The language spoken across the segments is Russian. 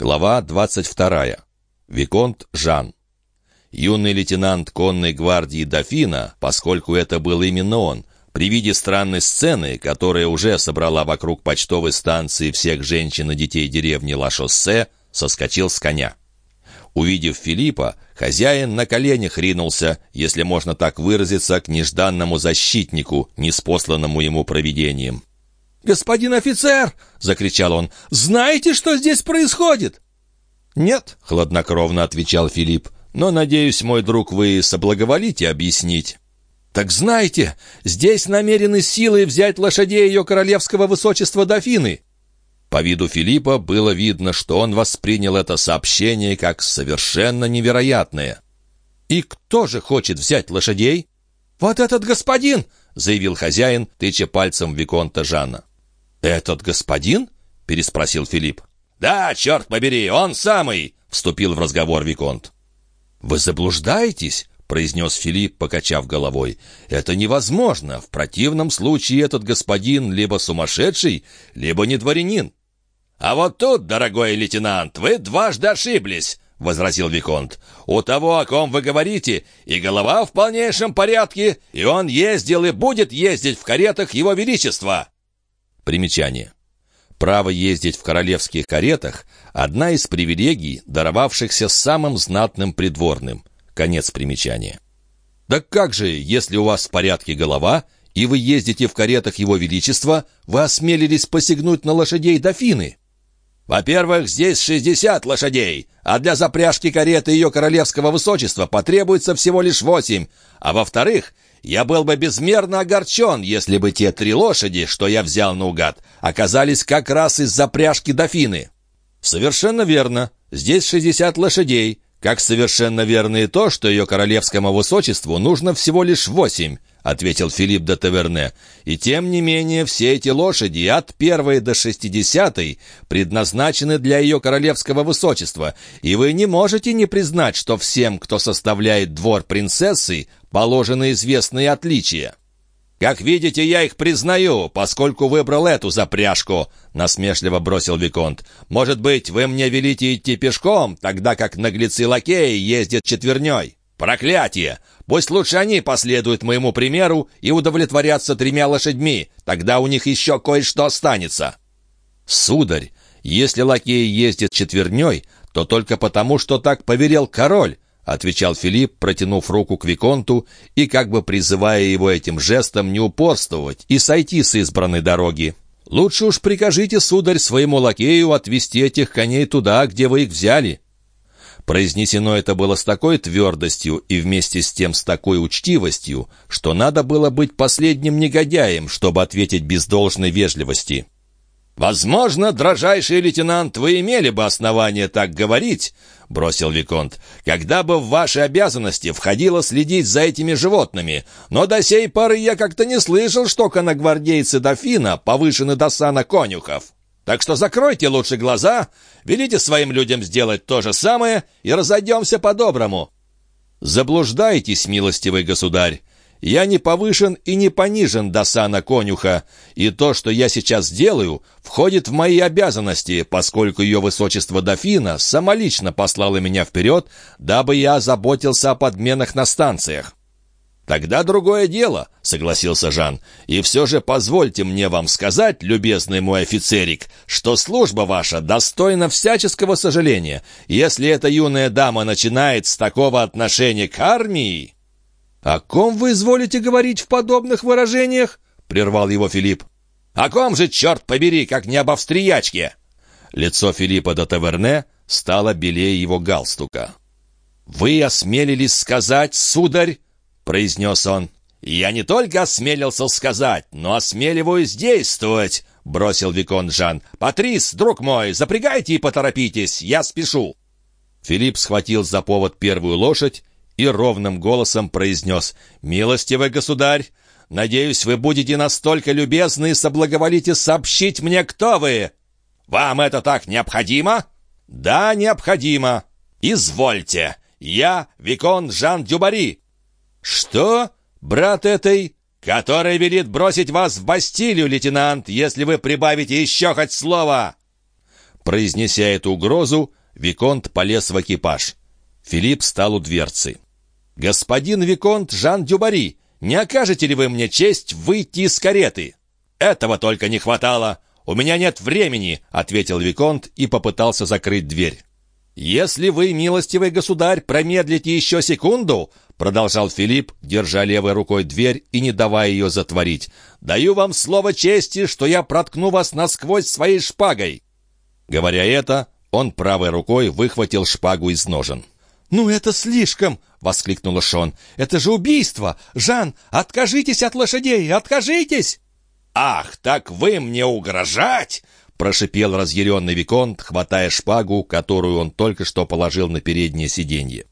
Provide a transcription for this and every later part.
Глава 22. Виконт Жан. Юный лейтенант конной гвардии Дофина, поскольку это был именно он, при виде странной сцены, которая уже собрала вокруг почтовой станции всех женщин и детей деревни Ла-Шоссе, соскочил с коня. Увидев Филиппа, хозяин на коленях ринулся, если можно так выразиться, к нежданному защитнику, неспосланному ему провидением. «Господин офицер!» — закричал он. «Знаете, что здесь происходит?» «Нет», — хладнокровно отвечал Филипп. «Но, надеюсь, мой друг, вы соблаговолите объяснить». «Так знаете, здесь намерены силой взять лошадей ее королевского высочества дофины». По виду Филиппа было видно, что он воспринял это сообщение как совершенно невероятное. «И кто же хочет взять лошадей?» «Вот этот господин!» — заявил хозяин, тыча пальцем Виконта Жана. «Этот господин?» — переспросил Филипп. «Да, черт побери, он самый!» — вступил в разговор Виконт. «Вы заблуждаетесь?» — произнес Филипп, покачав головой. «Это невозможно. В противном случае этот господин либо сумасшедший, либо не дворянин». «А вот тут, дорогой лейтенант, вы дважды ошиблись», — возразил Виконт. «У того, о ком вы говорите, и голова в полнейшем порядке, и он ездил и будет ездить в каретах Его Величества». Примечание. Право ездить в королевских каретах – одна из привилегий, даровавшихся самым знатным придворным. Конец примечания. Так как же, если у вас в порядке голова, и вы ездите в каретах Его Величества, вы осмелились посягнуть на лошадей дофины? Во-первых, здесь 60 лошадей, а для запряжки кареты Ее Королевского Высочества потребуется всего лишь восемь. А во-вторых, я был бы безмерно огорчен, если бы те три лошади, что я взял наугад, оказались как раз из запряжки дофины». «Совершенно верно. Здесь шестьдесят лошадей. Как совершенно верно и то, что ее королевскому высочеству нужно всего лишь восемь», — ответил Филипп де Таверне. «И тем не менее все эти лошади от первой до шестидесятой предназначены для ее королевского высочества, и вы не можете не признать, что всем, кто составляет двор принцессы, положены известные отличия». «Как видите, я их признаю, поскольку выбрал эту запряжку», — насмешливо бросил Виконт. «Может быть, вы мне велите идти пешком, тогда как наглецы-лакеи ездят четверней? Проклятие! Пусть лучше они последуют моему примеру и удовлетворятся тремя лошадьми, тогда у них еще кое-что останется». «Сударь, если лакеи ездят четверней, то только потому, что так поверил король», — отвечал Филипп, протянув руку к Виконту и как бы призывая его этим жестом не упорствовать и сойти с избранной дороги. «Лучше уж прикажите, сударь, своему лакею отвезти этих коней туда, где вы их взяли». Произнесено это было с такой твердостью и вместе с тем с такой учтивостью, что надо было быть последним негодяем, чтобы ответить без должной вежливости. «Возможно, дрожайший лейтенант, вы имели бы основание так говорить», — бросил Виконт, «когда бы в ваши обязанности входило следить за этими животными. Но до сей поры я как-то не слышал, что коногвардейцы дофина повышены до сана конюхов. Так что закройте лучше глаза, велите своим людям сделать то же самое и разойдемся по-доброму». «Заблуждаетесь, милостивый государь. Я не повышен и не понижен до сана конюха, и то, что я сейчас делаю, входит в мои обязанности, поскольку ее высочество дофина самолично послало меня вперед, дабы я заботился о подменах на станциях. «Тогда другое дело», — согласился Жан. «И все же позвольте мне вам сказать, любезный мой офицерик, что служба ваша достойна всяческого сожаления. Если эта юная дама начинает с такого отношения к армии...» «О ком вы изволите говорить в подобных выражениях?» — прервал его Филипп. «О ком же, черт побери, как не об австриячке?» Лицо Филиппа де Таверне стало белее его галстука. «Вы осмелились сказать, сударь?» — произнес он. «Я не только осмелился сказать, но осмеливаюсь действовать», — бросил Викон Жан. «Патрис, друг мой, запрягайте и поторопитесь, я спешу». Филипп схватил за повод первую лошадь и ровным голосом произнес «Милостивый государь, надеюсь, вы будете настолько любезны и соблаговолите сообщить мне, кто вы». «Вам это так необходимо?» «Да, необходимо». «Извольте, я Викон Жан Дюбари». «Что? Брат этой...» «Который велит бросить вас в Бастилию, лейтенант, если вы прибавите еще хоть слово!» Произнеся эту угрозу, Виконт полез в экипаж. Филипп стал у дверцы. «Господин Виконт Жан Дюбари, не окажете ли вы мне честь выйти из кареты?» «Этого только не хватало! У меня нет времени!» — ответил Виконт и попытался закрыть дверь. «Если вы, милостивый государь, промедлите еще секунду, продолжал Филипп, держа левой рукой дверь и не давая ее затворить. «Даю вам слово чести, что я проткну вас насквозь своей шпагой!» Говоря это, он правой рукой выхватил шпагу из ножен. «Ну это слишком!» — воскликнула Шон. «Это же убийство! Жан, откажитесь от лошадей! Откажитесь!» «Ах, так вы мне угрожать!» — прошипел разъяренный Виконт, хватая шпагу, которую он только что положил на переднее сиденье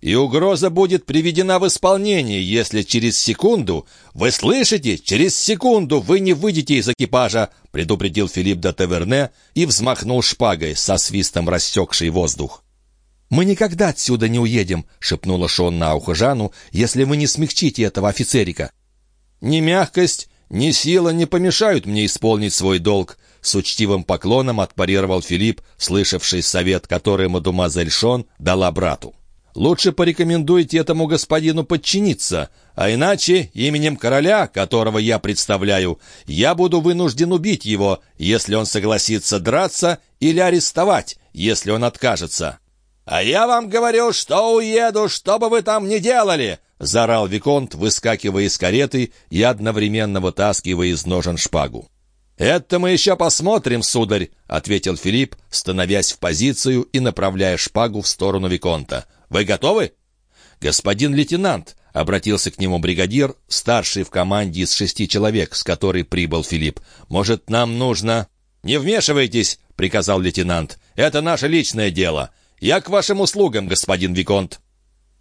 и угроза будет приведена в исполнение, если через секунду... Вы слышите? Через секунду вы не выйдете из экипажа!» предупредил Филипп де Таверне и взмахнул шпагой, со свистом рассекший воздух. «Мы никогда отсюда не уедем», — шепнула Шон на ухо «если вы не смягчите этого офицерика». «Ни мягкость, ни сила не помешают мне исполнить свой долг», — с учтивым поклоном отпарировал Филипп, слышавший совет, который мадемуазель Шон дала брату. Лучше порекомендуйте этому господину подчиниться, а иначе именем короля, которого я представляю, я буду вынужден убить его, если он согласится драться, или арестовать, если он откажется». «А я вам говорю, что уеду, что бы вы там ни делали!» — заорал Виконт, выскакивая из кареты и одновременно вытаскивая из ножен шпагу. «Это мы еще посмотрим, сударь», — ответил Филипп, становясь в позицию и направляя шпагу в сторону Виконта. Вы готовы?» «Господин лейтенант», — обратился к нему бригадир, старший в команде из шести человек, с которой прибыл Филипп. «Может, нам нужно...» «Не вмешивайтесь», — приказал лейтенант. «Это наше личное дело. Я к вашим услугам, господин Виконт».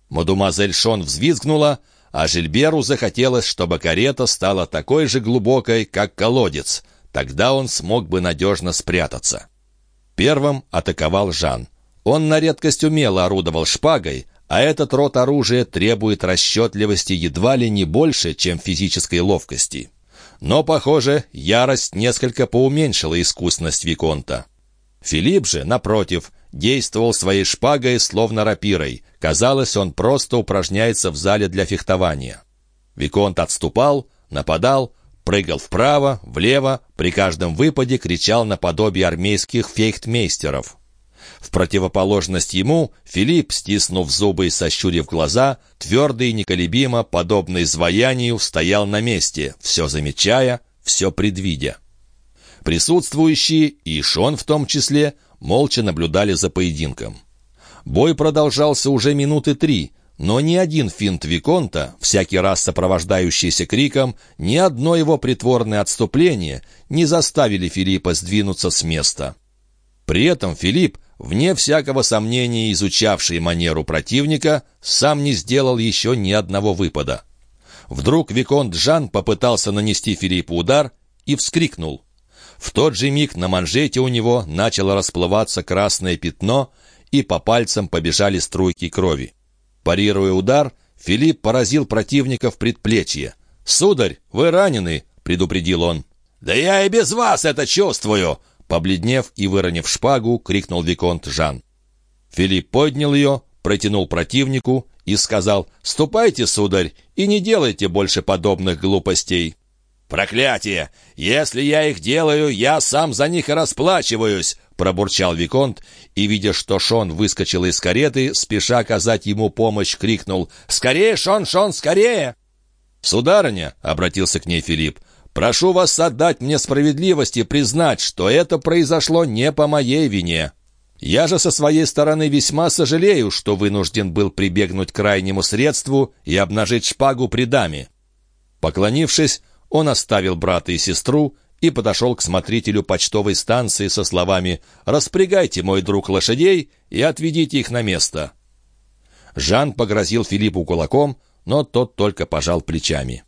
Мадемуазель Шон взвизгнула, а Жильберу захотелось, чтобы карета стала такой же глубокой, как колодец. Тогда он смог бы надежно спрятаться. Первым атаковал Жан. Он на редкость умело орудовал шпагой, а этот род оружия требует расчетливости едва ли не больше, чем физической ловкости. Но, похоже, ярость несколько поуменьшила искусность Виконта. Филипп же, напротив, действовал своей шпагой, словно рапирой. Казалось, он просто упражняется в зале для фехтования. Виконт отступал, нападал, прыгал вправо, влево, при каждом выпаде кричал наподобие армейских фейхтмейстеров. В противоположность ему, Филипп, стиснув зубы и сощурив глаза, твердо и неколебимо, подобно изваянию, стоял на месте, все замечая, все предвидя. Присутствующие, и Шон в том числе, молча наблюдали за поединком. Бой продолжался уже минуты три, но ни один финт Виконта, всякий раз сопровождающийся криком, ни одно его притворное отступление не заставили Филиппа сдвинуться с места. При этом Филипп, вне всякого сомнения изучавший манеру противника, сам не сделал еще ни одного выпада. Вдруг Виконт Жан попытался нанести Филиппу удар и вскрикнул. В тот же миг на манжете у него начало расплываться красное пятно, и по пальцам побежали струйки крови. Парируя удар, Филипп поразил противника в предплечье. «Сударь, вы ранены!» — предупредил он. «Да я и без вас это чувствую!» Побледнев и выронив шпагу, крикнул Виконт Жан. Филипп поднял ее, протянул противнику и сказал «Ступайте, сударь, и не делайте больше подобных глупостей». «Проклятие! Если я их делаю, я сам за них и расплачиваюсь!» пробурчал Виконт, и, видя, что Шон выскочил из кареты, спеша оказать ему помощь, крикнул «Скорее, Шон, Шон, скорее!» «Сударыня!» — обратился к ней Филипп. Прошу вас отдать мне справедливость и признать, что это произошло не по моей вине. Я же со своей стороны весьма сожалею, что вынужден был прибегнуть к крайнему средству и обнажить шпагу при даме». Поклонившись, он оставил брата и сестру и подошел к смотрителю почтовой станции со словами «Распрягайте, мой друг, лошадей и отведите их на место». Жан погрозил Филиппу кулаком, но тот только пожал плечами.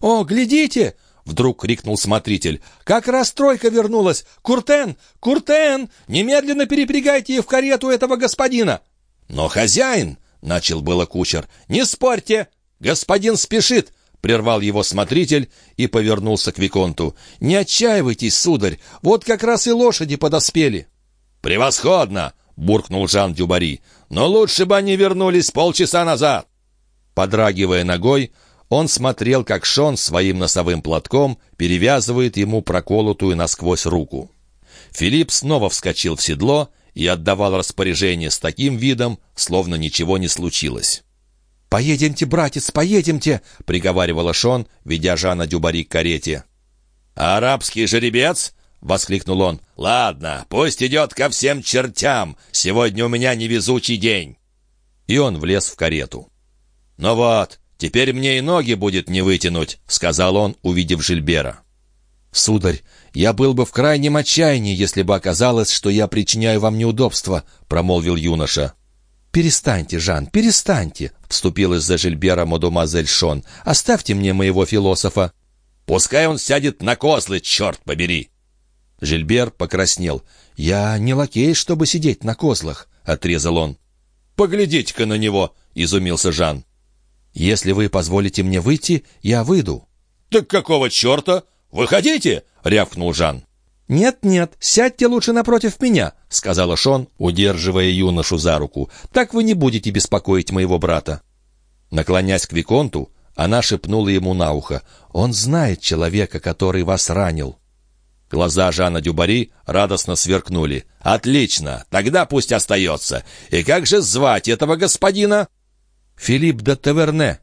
«О, глядите! Вдруг крикнул смотритель. «Как раз тройка вернулась! Куртен! Куртен! Немедленно перепрягайте в карету этого господина!» «Но хозяин!» — начал было кучер. «Не спорьте! Господин спешит!» — прервал его смотритель и повернулся к Виконту. «Не отчаивайтесь, сударь, вот как раз и лошади подоспели». «Превосходно!» — буркнул Жан Дюбари. «Но лучше бы они вернулись полчаса назад!» Подрагивая ногой, он смотрел, как Шон своим носовым платком перевязывает ему проколотую насквозь руку. Филипп снова вскочил в седло и отдавал распоряжение с таким видом, словно ничего не случилось. «Поедемте, братец, поедемте!» — приговаривала Шон, ведя Жана Дюбари к карете. «Арабский жеребец?» — воскликнул он. «Ладно, пусть идет ко всем чертям. Сегодня у меня невезучий день». И он влез в карету. «Ну вот, теперь мне и ноги будет не вытянуть», — сказал он, увидев Жильбера. «Сударь, я был бы в крайнем отчаянии, если бы оказалось, что я причиняю вам неудобства», — промолвил юноша. «Перестаньте, Жан, перестаньте», — вступилась за Жильбера мадемуазель Шон. «Оставьте мне моего философа». «Пускай он сядет на козлы, черт побери!» Жильбер покраснел. «Я не лакей, чтобы сидеть на козлах», — отрезал он. «Поглядите-ка на него!» — изумился Жан. «Если вы позволите мне выйти, я выйду». «Так какого черта? Выходите!» — рявкнул Жан. «Нет-нет, сядьте лучше напротив меня», — сказала Шон, удерживая юношу за руку. «Так вы не будете беспокоить моего брата». Наклонясь к Виконту, она шепнула ему на ухо. «Он знает человека, который вас ранил». Глаза Жана Дюбари радостно сверкнули. «Отлично! Тогда пусть остается. И как же звать этого господина?» «Филипп де Таверне».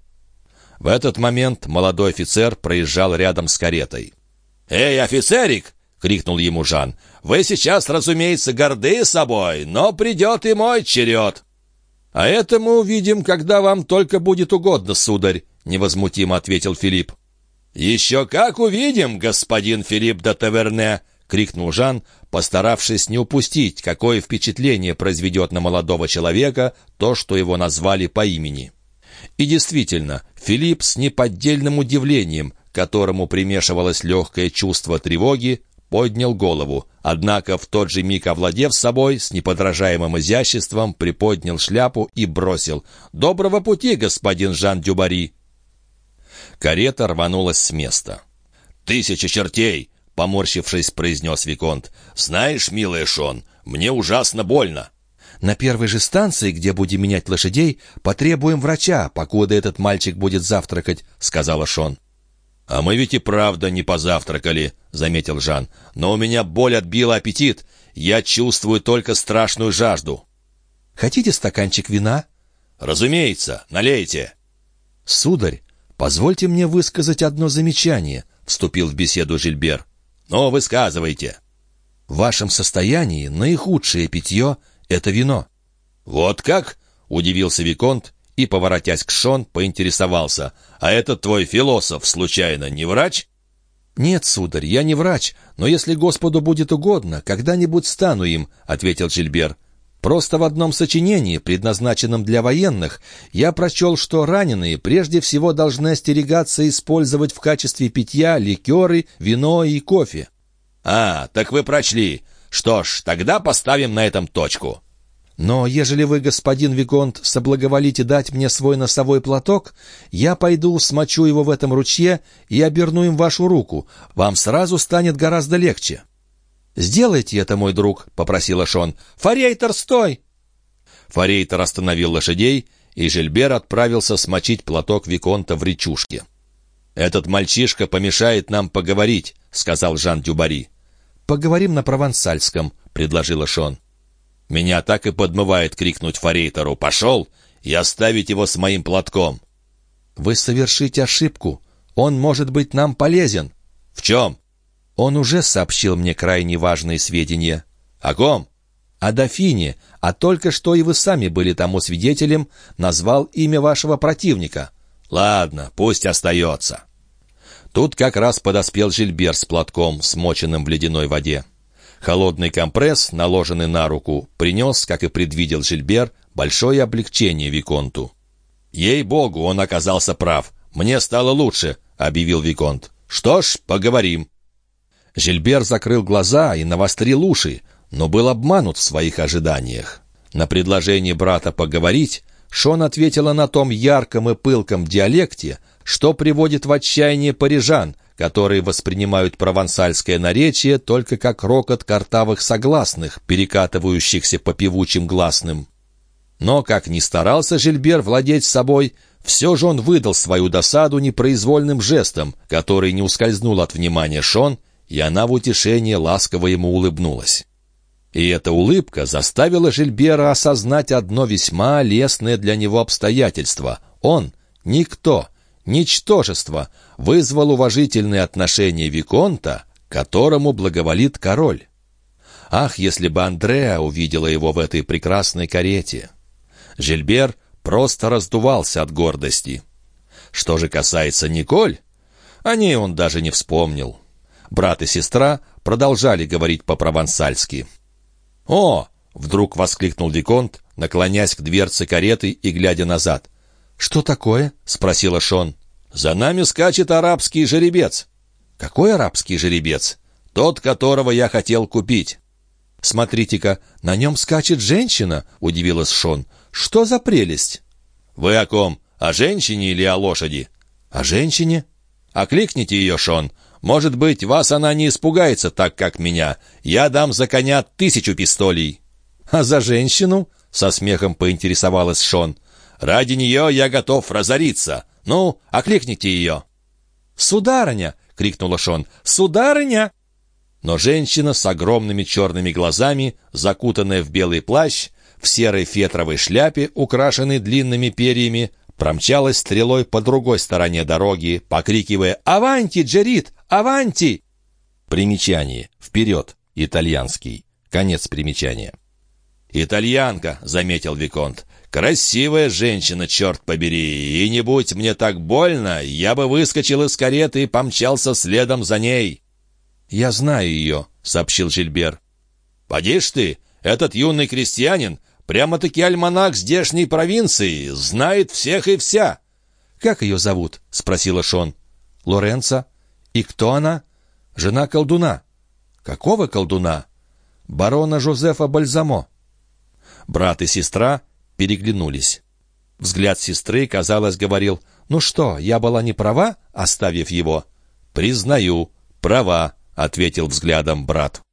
В этот момент молодой офицер проезжал рядом с каретой. «Эй, офицерик!» — крикнул ему Жан. «Вы сейчас, разумеется, горды собой, но придет и мой черед!» «А это мы увидим, когда вам только будет угодно, сударь», — невозмутимо ответил Филипп. «Еще как увидим, господин Филипп де Таверне!» — крикнул Жан, постаравшись не упустить, какое впечатление произведет на молодого человека то, что его назвали по имени. И действительно, Филипп с неподдельным удивлением, которому примешивалось легкое чувство тревоги, поднял голову, однако в тот же миг овладев собой, с неподражаемым изяществом приподнял шляпу и бросил «Доброго пути, господин Жан Дюбари!» Карета рванулась с места. «Тысяча чертей!» — поморщившись, произнес Виконт. «Знаешь, милая Шон, мне ужасно больно». «На первой же станции, где будем менять лошадей, потребуем врача, покуда этот мальчик будет завтракать», — сказала Шон. «А мы ведь и правда не позавтракали», — заметил Жан. «Но у меня боль отбила аппетит. Я чувствую только страшную жажду». «Хотите стаканчик вина?» «Разумеется, налейте». «Сударь, «Позвольте мне высказать одно замечание», — вступил в беседу Жильбер. «Но высказывайте». «В вашем состоянии наихудшее питье — это вино». «Вот как?» — удивился Виконт и, поворотясь к Шон, поинтересовался. «А этот твой философ, случайно, не врач?» «Нет, сударь, я не врач, но если Господу будет угодно, когда-нибудь стану им», — ответил Жильбер. Просто в одном сочинении, предназначенном для военных, я прочел, что раненые прежде всего должны остерегаться использовать в качестве питья ликеры, вино и кофе. «А, так вы прочли. Что ж, тогда поставим на этом точку». «Но ежели вы, господин Виконт, соблаговолите дать мне свой носовой платок, я пойду, смочу его в этом ручье и оберну им вашу руку. Вам сразу станет гораздо легче». «Сделайте это, мой друг», — попросила Шон. «Форейтер, стой!» Форейтер остановил лошадей, и Жильбер отправился смочить платок Виконта в речушке. «Этот мальчишка помешает нам поговорить», — сказал Жан Дюбари. «Поговорим на провансальском», — предложила Шон. «Меня так и подмывает крикнуть Форейтеру «Пошел!» и оставить его с моим платком». «Вы совершите ошибку. Он может быть нам полезен». «В чем?» Он уже сообщил мне крайне важные сведения. О ком? О дофине, а только что и вы сами были тому свидетелем, назвал имя вашего противника. Ладно, пусть остается. Тут как раз подоспел Жильбер с платком, смоченным в ледяной воде. Холодный компресс, наложенный на руку, принес, как и предвидел Жильбер, большое облегчение Виконту. «Ей-богу, он оказался прав. Мне стало лучше», — объявил Виконт. «Что ж, поговорим». Жильбер закрыл глаза и навострил уши, но был обманут в своих ожиданиях. На предложение брата поговорить Шон ответила на том ярком и пылком диалекте, что приводит в отчаяние парижан, которые воспринимают провансальское наречие только как рокот картавых согласных, перекатывающихся по певучим гласным. Но, как ни старался Жильбер владеть собой, все же он выдал свою досаду непроизвольным жестом, который не ускользнул от внимания Шон, и она в утешение ласково ему улыбнулась. И эта улыбка заставила Жильбера осознать одно весьма лестное для него обстоятельство. Он — никто, ничтожество, вызвал уважительное отношение Виконта, которому благоволит король. Ах, если бы Андреа увидела его в этой прекрасной карете! Жильбер просто раздувался от гордости. Что же касается Николь, о ней он даже не вспомнил. Брат и сестра продолжали говорить по-провансальски. «О!» — вдруг воскликнул Виконт, наклонясь к дверце кареты и глядя назад. «Что такое?» — спросила Шон. «За нами скачет арабский жеребец». «Какой арабский жеребец?» «Тот, которого я хотел купить». «Смотрите-ка, на нем скачет женщина», — удивилась Шон. «Что за прелесть?» «Вы о ком? О женщине или о лошади?» «О женщине». «Окликните ее, Шон. Может быть, вас она не испугается так, как меня. Я дам за коня тысячу пистолей». «А за женщину?» — со смехом поинтересовалась Шон. «Ради нее я готов разориться. Ну, окликните ее». «Сударыня!» — крикнула Шон. «Сударыня!» Но женщина с огромными черными глазами, закутанная в белый плащ, в серой фетровой шляпе, украшенной длинными перьями, промчалась стрелой по другой стороне дороги, покрикивая «Аванти, Джерит! Аванти!» Примечание. Вперед. Итальянский. Конец примечания. «Итальянка», — заметил Виконт. «Красивая женщина, черт побери! И не будь мне так больно, я бы выскочил из кареты и помчался следом за ней». «Я знаю ее», — сообщил Жильбер. «Поди ж ты, этот юный крестьянин Прямо-таки альманах здешней провинции, знает всех и вся». «Как ее зовут?» — спросила Шон. «Лоренца. И кто она?» «Жена колдуна». «Какого колдуна?» «Барона Жозефа Бальзамо». Брат и сестра переглянулись. Взгляд сестры, казалось, говорил, «Ну что, я была не права, оставив его?» «Признаю, права», — ответил взглядом брат.